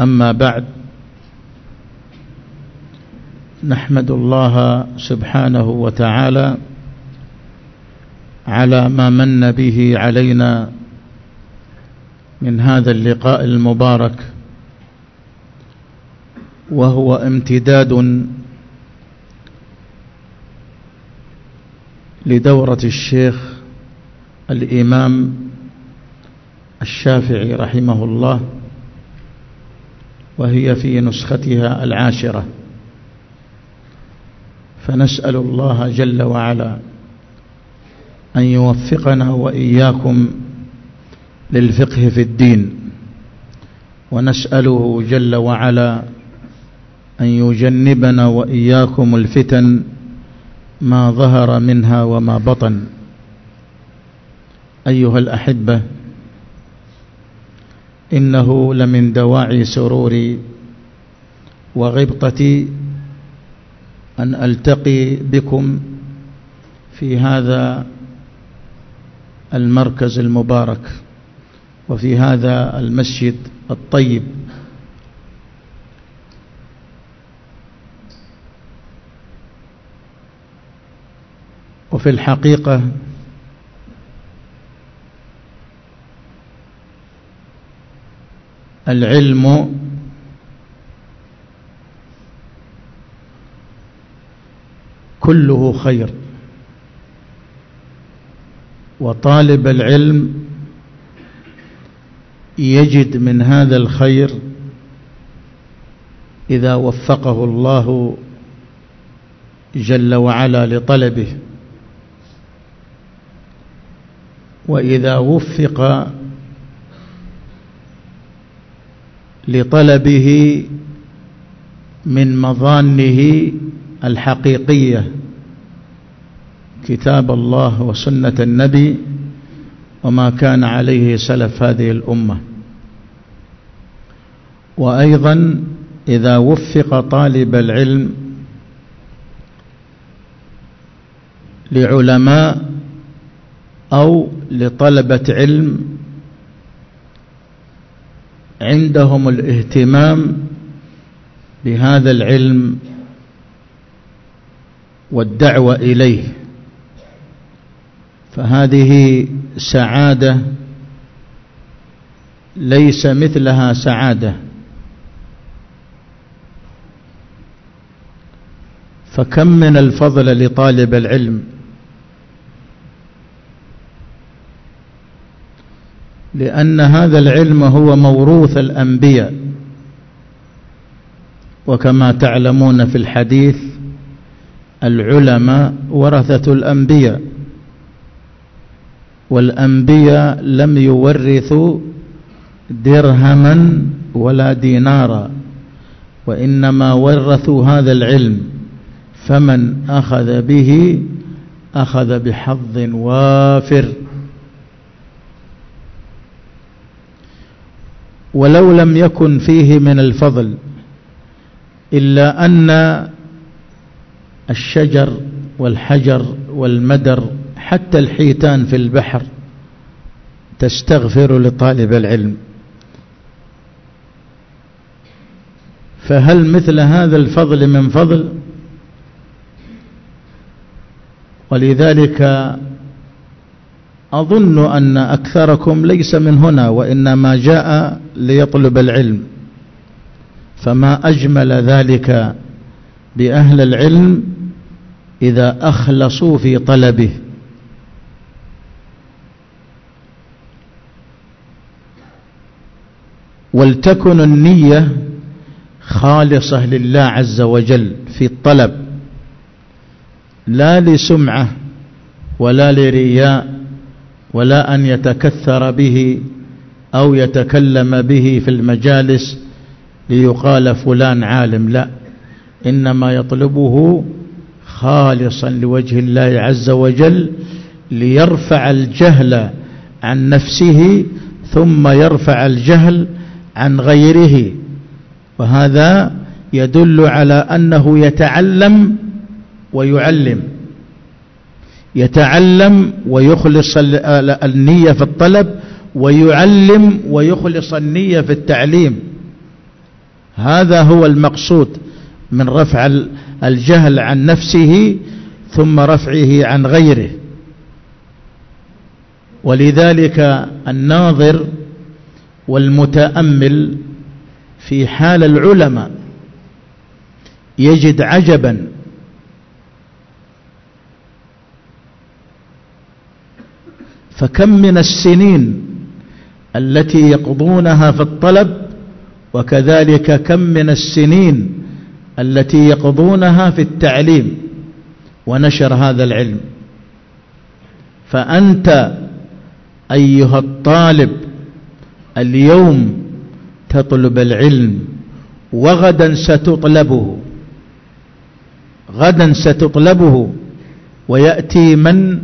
أما بعد نحمد الله سبحانه وتعالى على ما من به علينا من هذا اللقاء المبارك وهو امتداد لدورة الشيخ الإمام الشافعي رحمه الله. وهي في نسختها العاشرة. فنسأل الله جل وعلا أن يوفقنا وإياكم للفقه في الدين. ونسأله جل وعلا أن يجنبنا وإياكم الفتن ما ظهر منها وما بطن. أيها الأحبة إنه لمن دواعي سروري وغبطتي أن ألتقي بكم في هذا المركز المبارك وفي هذا المسجد الطيب. وفي الحقيقة العلم كله خير. وطالب العلم يجد من هذا الخير إذا وفقه الله جل وعلا لطلبه. وإذا وفق لطلبه من مظانه الحقيقية. كتاب الله وسنة النبي وما كان عليه سلف هذه الأمة. وأيضا إذا وفق طالب العلم لعلماء أو لطلبة علم عندهم الاهتمام بهذا العلم والدعوة إليه. فهذه سعادة ليس مثلها سعادة. فكم من الفضل لطالب العلم لأن هذا العلم هو موروث الأنبياء. وكما تعلمون في الحديث العلماء ورثة الأنبياء. والأنبياء لم يورثوا درهما ولا دينارا وإنما ورثوا هذا العلم. فمن أخذ به أخذ بحظ وافر. ولو لم يكن فيه من الفضل إلا أن الشجر والحجر والمدر حتى الحيتان في البحر تستغفر لطالب العلم. فهل مثل هذا الفضل من فضل؟ ولذلك أظن أن أكثركم ليس من هنا وإنما جاء ليطلب العلم. فما أجمل ذلك بأهل العلم إذا أخلصوا في طلبه. ولتكن النية خالصة لله عز وجل في الطلب لا لسمعة ولا لرياء ولا أن يتكثر به أو يتكلم به في المجالس ليقال فلان عالم لا. إنما يطلبه خالصا لوجه الله عز وجل ليرفع الجهل عن نفسه ثم يرفع الجهل عن غيره. وهذا يدل على أنه يتعلم ويعلم. يتعلم ويخلص النية في الطلب ويعلم ويخلص النية في التعليم. هذا هو المقصود من رفع الجهل عن نفسه ثم رفعه عن غيره. ولذلك الناظر والمتأمل في حال العلماء يجد عجبا فكم من السنين التي يقضونها في الطلب وكذلك كم من السنين التي يقضونها في التعليم ونشر هذا العلم. فأنت أيها الطالب اليوم تطلب العلم وغدا ستطلبه غدا ستطلبه ويأتي من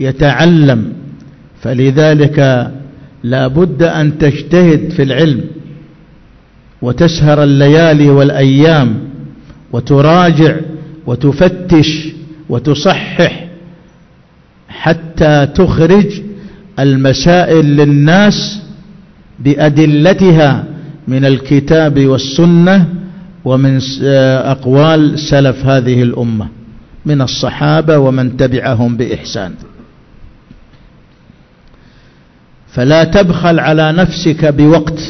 يتعلم فلذلك لا بد أن تجتهد في العلم وتسهر الليالي والأيام وتراجع وتفتش وتصحح حتى تخرج المسائل للناس بأدلتها من الكتاب والسنة ومن أقوال سلف هذه الأمة من الصحابة ومن تبعهم بإحسان. فلا تبخل على نفسك بوقت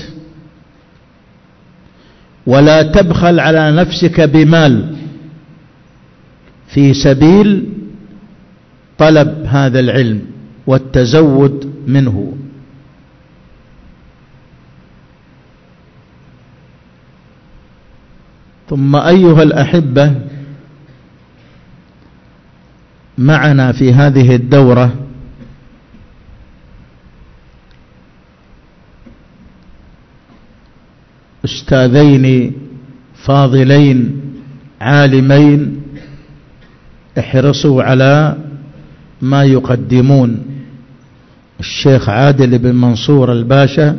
ولا تبخل على نفسك بمال في سبيل طلب هذا العلم والتزود منه. ثم أيها الأحبة معنا في هذه الدورة أستاذين فاضلين عالمين احرصوا على ما يقدمون. الشيخ عادل بن منصور الباشا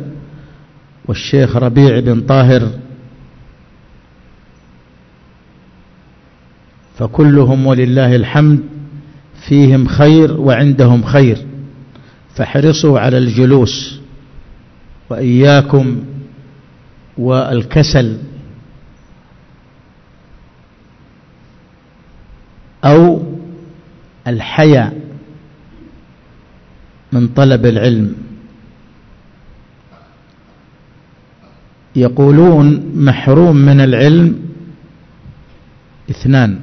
والشيخ ربيع بن طاهر. فكلهم ولله الحمد فيهم خير وعندهم خير. فاحرصوا على الجلوس. وإياكم والكسل أو الحياء من طلب العلم. يقولون محروم من العلم اثنان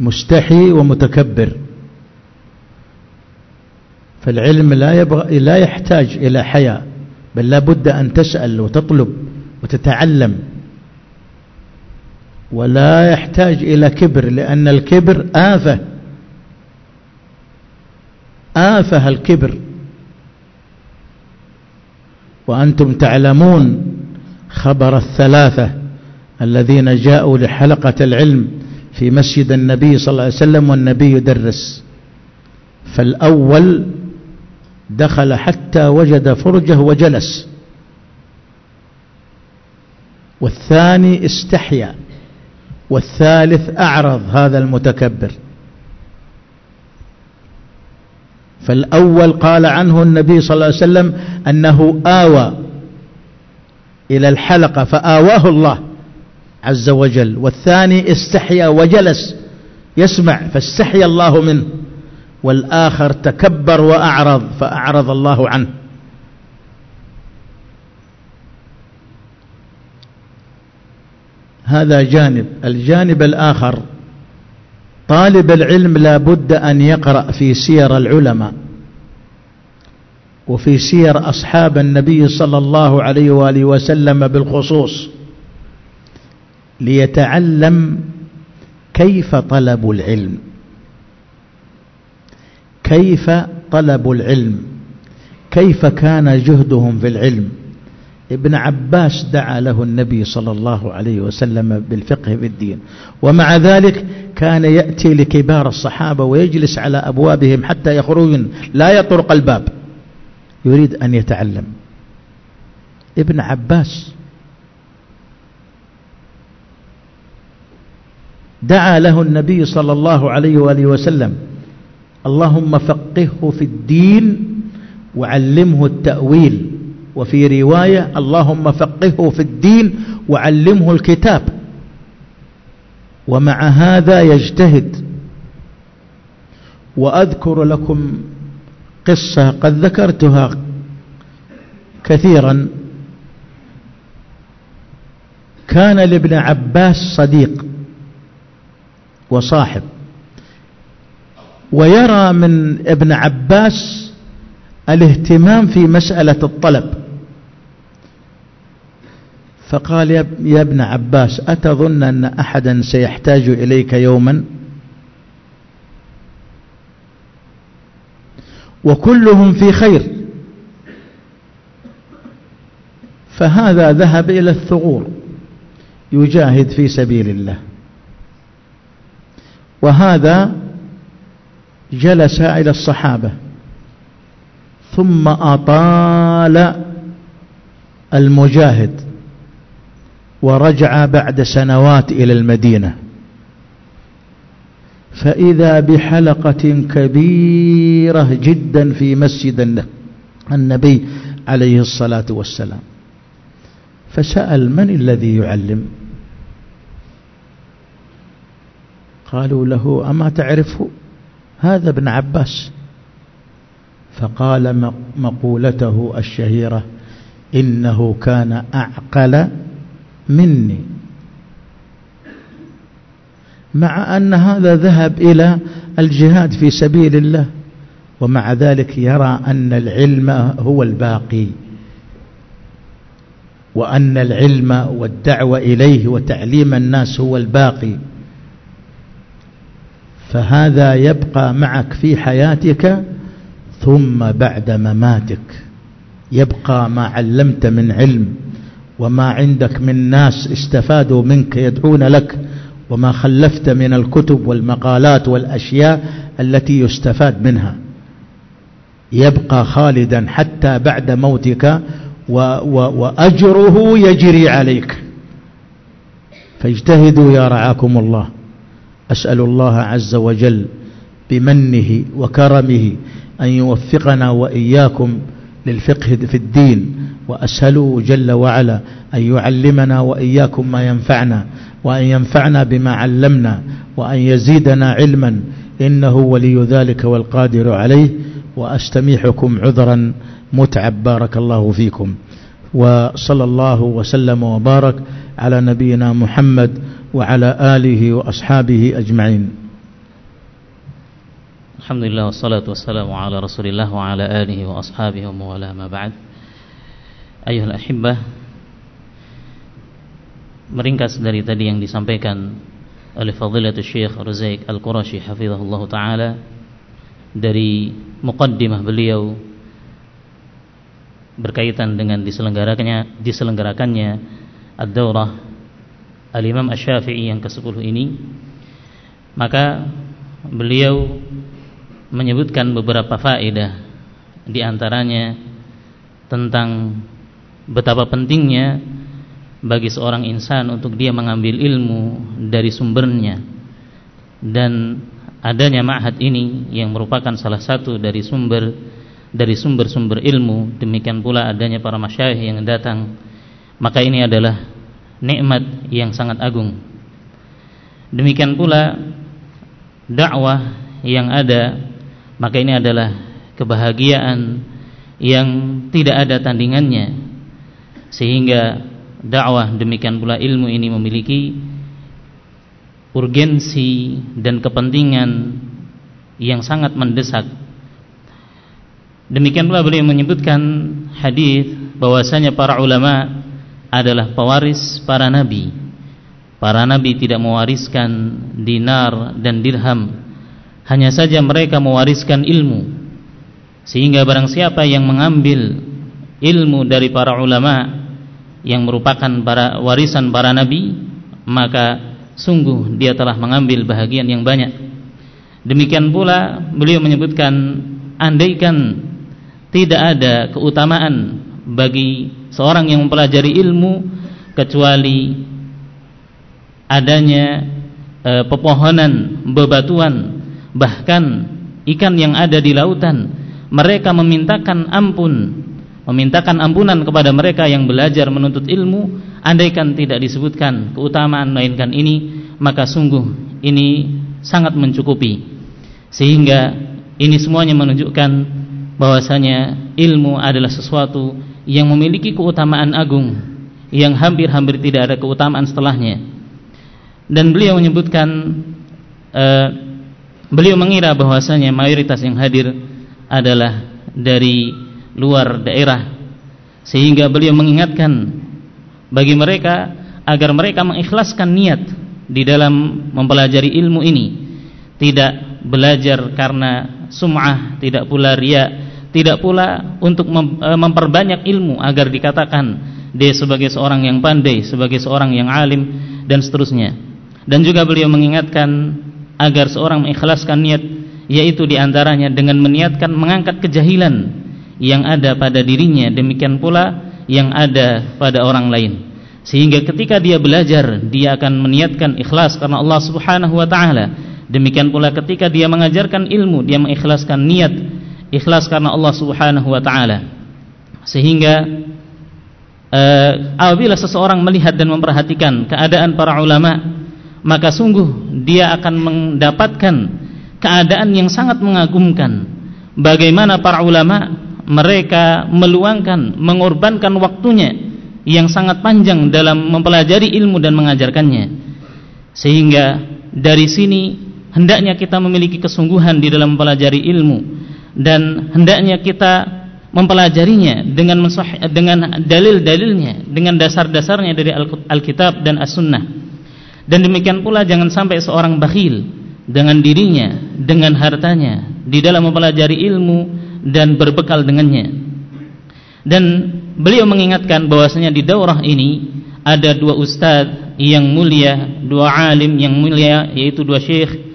مستحي ومتكبر. فالعلم لا يبغى لا يحتاج إلى حياء. بل لا بد أن تسأل وتطلب وتتعلم. ولا يحتاج إلى كبر لأن الكبر آفة. آفة الكبر. وأنتم تعلمون خبر الثلاثة الذين جاءوا لحلقة العلم في مسجد النبي صلى الله عليه وسلم والنبي يدرس. فالأول دخل حتى وجد فرجه وجلس. والثاني استحيا والثالث أعرض هذا المتكبر. فالأول قال عنه النبي صلى الله عليه وسلم أنه آوى إلى الحلقة فآواه الله عز وجل. والثاني استحيا وجلس يسمع فاستحيا الله منه. والآخر تكبر وأعرض فأعرض الله عنه. هذا جانب. الجانب الآخر طالب العلم لا بد أن يقرأ في سير العلماء وفي سير أصحاب النبي صلى الله عليه وآله وسلم بالخصوص ليتعلم كيف طلبوا العلم. كيف طلبوا العلم؟ كيف كان جهدهم في العلم؟ ابن عباس دعا له النبي صلى الله عليه وسلم بالفقه في الدين ومع ذلك كان يأتي لكبار الصحابة ويجلس على أبوابهم حتى يخرجون لا يطرق الباب يريد أن يتعلم. ابن عباس دعا له النبي صلى الله عليه وآله وسلم اللهم فقهه في الدين وعلمه التأويل. وفي رواية اللهم فقهه في الدين وعلمه الكتاب. ومع هذا يجتهد. وأذكر لكم قصة قد ذكرتها كثيرا. كان لابن عباس صديق وصاحب. ويرى من ابن عباس الاهتمام في مسألة الطلب. فقال يا ابن عباس أتظن أن أحدا سيحتاج إليك يوما؟ وكلهم في خير. فهذا ذهب إلى الثغور يجاهد في سبيل الله. وهذا جلس إلى الصحابة ثم أطال المجاهد ورجع بعد سنوات إلى المدينة. فإذا بحلقة كبيرة جدا في مسجد النبي عليه الصلاة والسلام فسأل من الذي يعلم؟ قالوا له أما تعرفه؟ هذا ابن عباس. فقال مقولته الشهيرة إنه كان أعقل مني. مع أن هذا ذهب إلى الجهاد في سبيل الله ومع ذلك يرى أن العلم هو الباقي وأن العلم والدعوة إليه وتعليم الناس هو الباقي. فهذا يبقى معك في حياتك ثم بعد مماتك. يبقى ما علمت من علم وما عندك من ناس استفادوا منك يدعون لك وما خلفت من الكتب والمقالات والأشياء التي يستفاد منها. يبقى خالدا حتى بعد موتك و و وأجره يجري عليك. فاجتهدوا يا رعاكم الله. أسأل الله عز وجل بمنه وكرمه أن يوفقنا وإياكم للفقه في الدين وأسأله جل وعلا أن يعلمنا وإياكم ما ينفعنا وأن ينفعنا بما علمنا وأن يزيدنا علما إنه ولي ذلك والقادر عليه وأستميحكم عذرا متعب. بارك الله فيكم. وصلى الله وسلم وبارك على نبينا محمد وعلى آله وأصحابه أجمعين الحمد لله والصلاة والسلام على رسول الله وعلى آله وأصحابه وموالاه ما بعد أيها الأحبة meringkas dari tadi yang disampaikan oleh Fadilatul Syekh Razaik Al-Qurashi hafizahullah taala dari muqaddimah beliau berkaitan dengan diselenggarakannya diselenggarakannya ad-daurah Al-Imam Asy-Syafi'i yang ke-10 ini maka beliau menyebutkan beberapa faedah di antaranya tentang betapa pentingnya bagi seorang insan untuk dia mengambil ilmu dari sumbernya. Dan adanya ma'had ini yang merupakan salah satu dari sumber dari sumber-sumber ilmu. Demikian pula adanya para masyayikh yang datang. Maka ini adalah nikmat yang sangat agung. Demikian pula dakwah yang ada maka ini adalah kebahagiaan yang tidak ada tandingannya. Sehingga dakwah demikian pula ilmu ini memiliki urgensi dan kepentingan yang sangat mendesak. Demikian pula beliau menyebutkan hadis bahwasanya para ulama adalah pewaris para nabi. Para nabi tidak mewariskan dinar dan dirham. Hanya saja mereka mewariskan ilmu. Sehingga barang siapa yang mengambil ilmu dari para ulama yang merupakan para warisan para nabi maka sungguh dia telah mengambil bahagian yang banyak. Demikian pula beliau menyebutkan andaikan tidak ada keutamaan bagi seorang yang mempelajari ilmu kecuali adanya e, pepohonan bebatuan bahkan ikan yang ada di lautan mereka memintakan ampun memintakan ampunan kepada mereka yang belajar menuntut ilmu andaikan tidak disebutkan keutamaan melainkan ini maka sungguh ini sangat mencukupi. Sehingga ini semuanya menunjukkan bahwasanya ilmu adalah sesuatu yang memiliki keutamaan agung yang hampir-hampir tidak ada keutamaan setelahnya. Dan beliau menyebutkan uh, beliau mengira bahwasanya mayoritas yang hadir adalah dari luar daerah. Sehingga beliau mengingatkan bagi mereka agar mereka mengikhlaskan niat di dalam mempelajari ilmu ini. Tidak belajar karena sum'ah tidak pula ria tidak pula untuk e, memperbanyak ilmu agar dikatakan dia sebagai seorang yang pandai sebagai seorang yang alim dan seterusnya. Dan juga beliau mengingatkan agar seorang mengikhlaskan niat yaitu di antaranya dengan meniatkan mengangkat kejahilan yang ada pada dirinya demikian pula yang ada pada orang lain. Sehingga ketika dia belajar dia akan meniatkan ikhlas karena Allah Subhanahu wa taala. Demikian pula ketika dia mengajarkan ilmu dia mengikhlaskan niat ikhlas karena Allah Subhanahu wa taala. Sehingga uh, apabila seseorang melihat dan memperhatikan keadaan para ulama maka sungguh dia akan mendapatkan keadaan yang sangat mengagumkan. Bagaimana para ulama mereka meluangkan, mengorbankan waktunya yang sangat panjang dalam mempelajari ilmu dan mengajarkannya. Sehingga dari sini hendaknya kita memiliki kesungguhan di dalam mempelajari ilmu dan hendaknya kita mempelajarinya dengan dengan dalil-dalilnya, dengan dasar-dasarnya dari Alkitab dan As-Sunnah. Dan demikian pula jangan sampai seorang bakhil dengan dirinya, dengan hartanya di dalam mempelajari ilmu dan berbekal dengannya. Dan beliau mengingatkan bahwasanya di daurah ini ada dua ustaz yang mulia, dua alim yang mulia yaitu dua syekh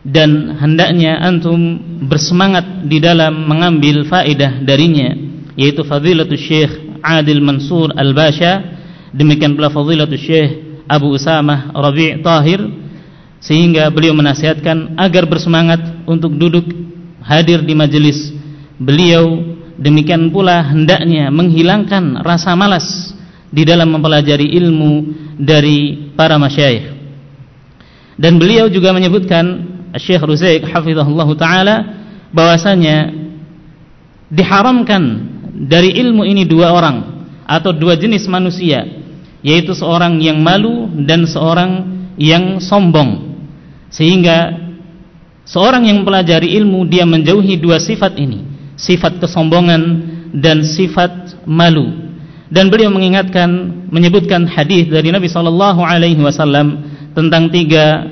dan hendaknya antum bersemangat di dalam mengambil faedah darinya yaitu fadilatul syekh Adil Mansur Al-Basha. Demikian pula fadilatul syekh Abu Usamah Rabi' Tahir. Sehingga beliau menasihatkan agar bersemangat untuk duduk hadir di majelis beliau. Demikian pula hendaknya menghilangkan rasa malas di dalam mempelajari ilmu dari para masyayikh dan beliau juga menyebutkan Syekh Ruzaik hafizahullah taala bahwasanya diharamkan dari ilmu ini dua orang atau dua jenis manusia yaitu seorang yang malu dan seorang yang sombong. Sehingga seorang yang mempelajari ilmu dia menjauhi dua sifat ini sifat kesombongan dan sifat malu. Dan beliau mengingatkan menyebutkan hadis dari Nabi sallallahu alaihi wasallam tentang tiga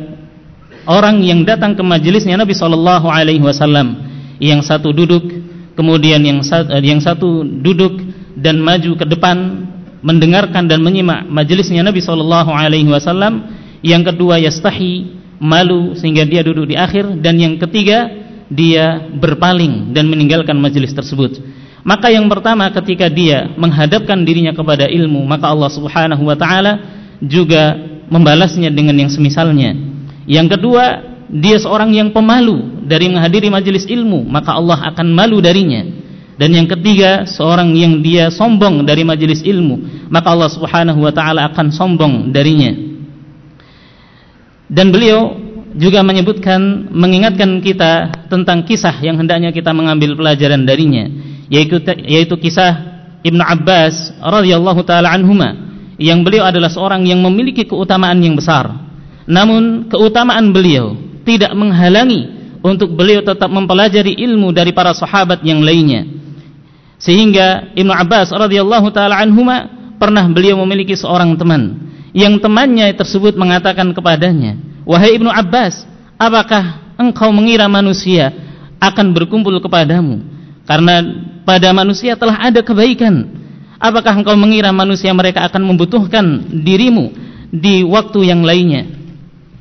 orang yang datang ke majelisnya Nabi sallallahu alaihi wasallam yang satu duduk kemudian yang satu, yang satu duduk dan maju ke depan mendengarkan dan menyimak majelisnya Nabi sallallahu alaihi wasallam yang kedua yastahi malu sehingga dia duduk di akhir dan yang ketiga dia berpaling dan meninggalkan majelis tersebut. Maka yang pertama ketika dia menghadapkan dirinya kepada ilmu maka Allah Subhanahu wa taala juga membalasnya dengan yang semisalnya yang kedua dia seorang yang pemalu dari menghadiri majelis ilmu maka Allah akan malu darinya dan yang ketiga seorang yang dia sombong dari majelis ilmu maka Allah Subhanahu wa taala akan sombong darinya dan beliau juga menyebutkan mengingatkan kita tentang kisah yang hendaknya kita mengambil pelajaran darinya yaitu yaitu kisah Ibnu Abbas radhiyallahu taala anhuma yang beliau adalah seorang yang memiliki keutamaan yang besar. Namun keutamaan beliau tidak menghalangi untuk beliau tetap mempelajari ilmu dari para sahabat yang lainnya. Sehingga Ibnu Abbas radhiyallahu taala anhuma pernah beliau memiliki seorang teman yang temannya tersebut mengatakan kepadanya, "Wahai Ibnu Abbas, apakah engkau mengira manusia akan berkumpul kepadamu karena pada manusia telah ada kebaikan?" Apakah engkau mengira manusia mereka akan membutuhkan dirimu di waktu yang lainnya?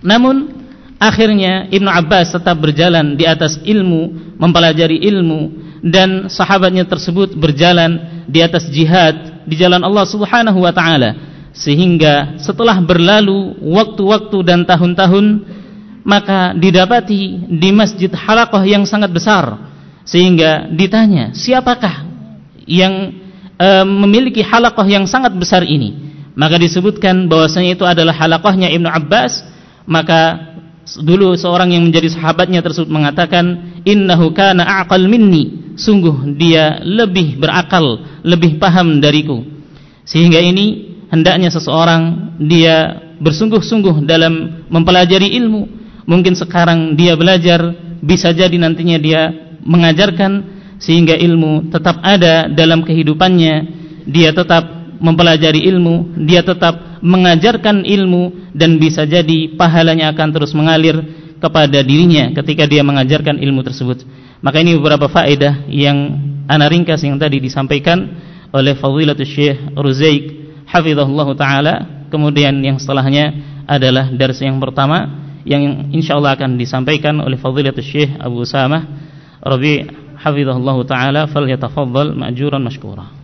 Namun akhirnya Ibnu Abbas tetap berjalan di atas ilmu, mempelajari ilmu dan sahabatnya tersebut berjalan di atas jihad di jalan Allah Subhanahu wa taala. Sehingga setelah berlalu waktu-waktu dan tahun-tahun maka didapati di masjid halaqah yang sangat besar. Sehingga ditanya siapakah yang e, memiliki halaqah yang sangat besar ini? Maka disebutkan bahwasanya itu adalah halaqahnya Ibnu Abbas maka dulu seorang yang menjadi sahabatnya tersebut mengatakan innahu kana aqal minni. Sungguh dia lebih berakal lebih paham dariku. Sehingga ini hendaknya seseorang dia bersungguh-sungguh dalam mempelajari ilmu. Mungkin sekarang dia belajar bisa jadi nantinya dia mengajarkan sehingga ilmu tetap ada dalam kehidupannya. Dia tetap mempelajari ilmu dia tetap mengajarkan ilmu dan bisa jadi pahalanya akan terus mengalir kepada dirinya ketika dia mengajarkan ilmu tersebut. Maka ini beberapa faedah yang ana ringkas yang tadi disampaikan oleh Fadilatul Syekh Ruzaik hafizahullah taala. Kemudian yang setelahnya adalah dars yang pertama yang insyaallah akan disampaikan oleh Fadilatul Syekh Abu Samah. Rabi' hafizahullah taala falyatafaddal ma'juran mashkura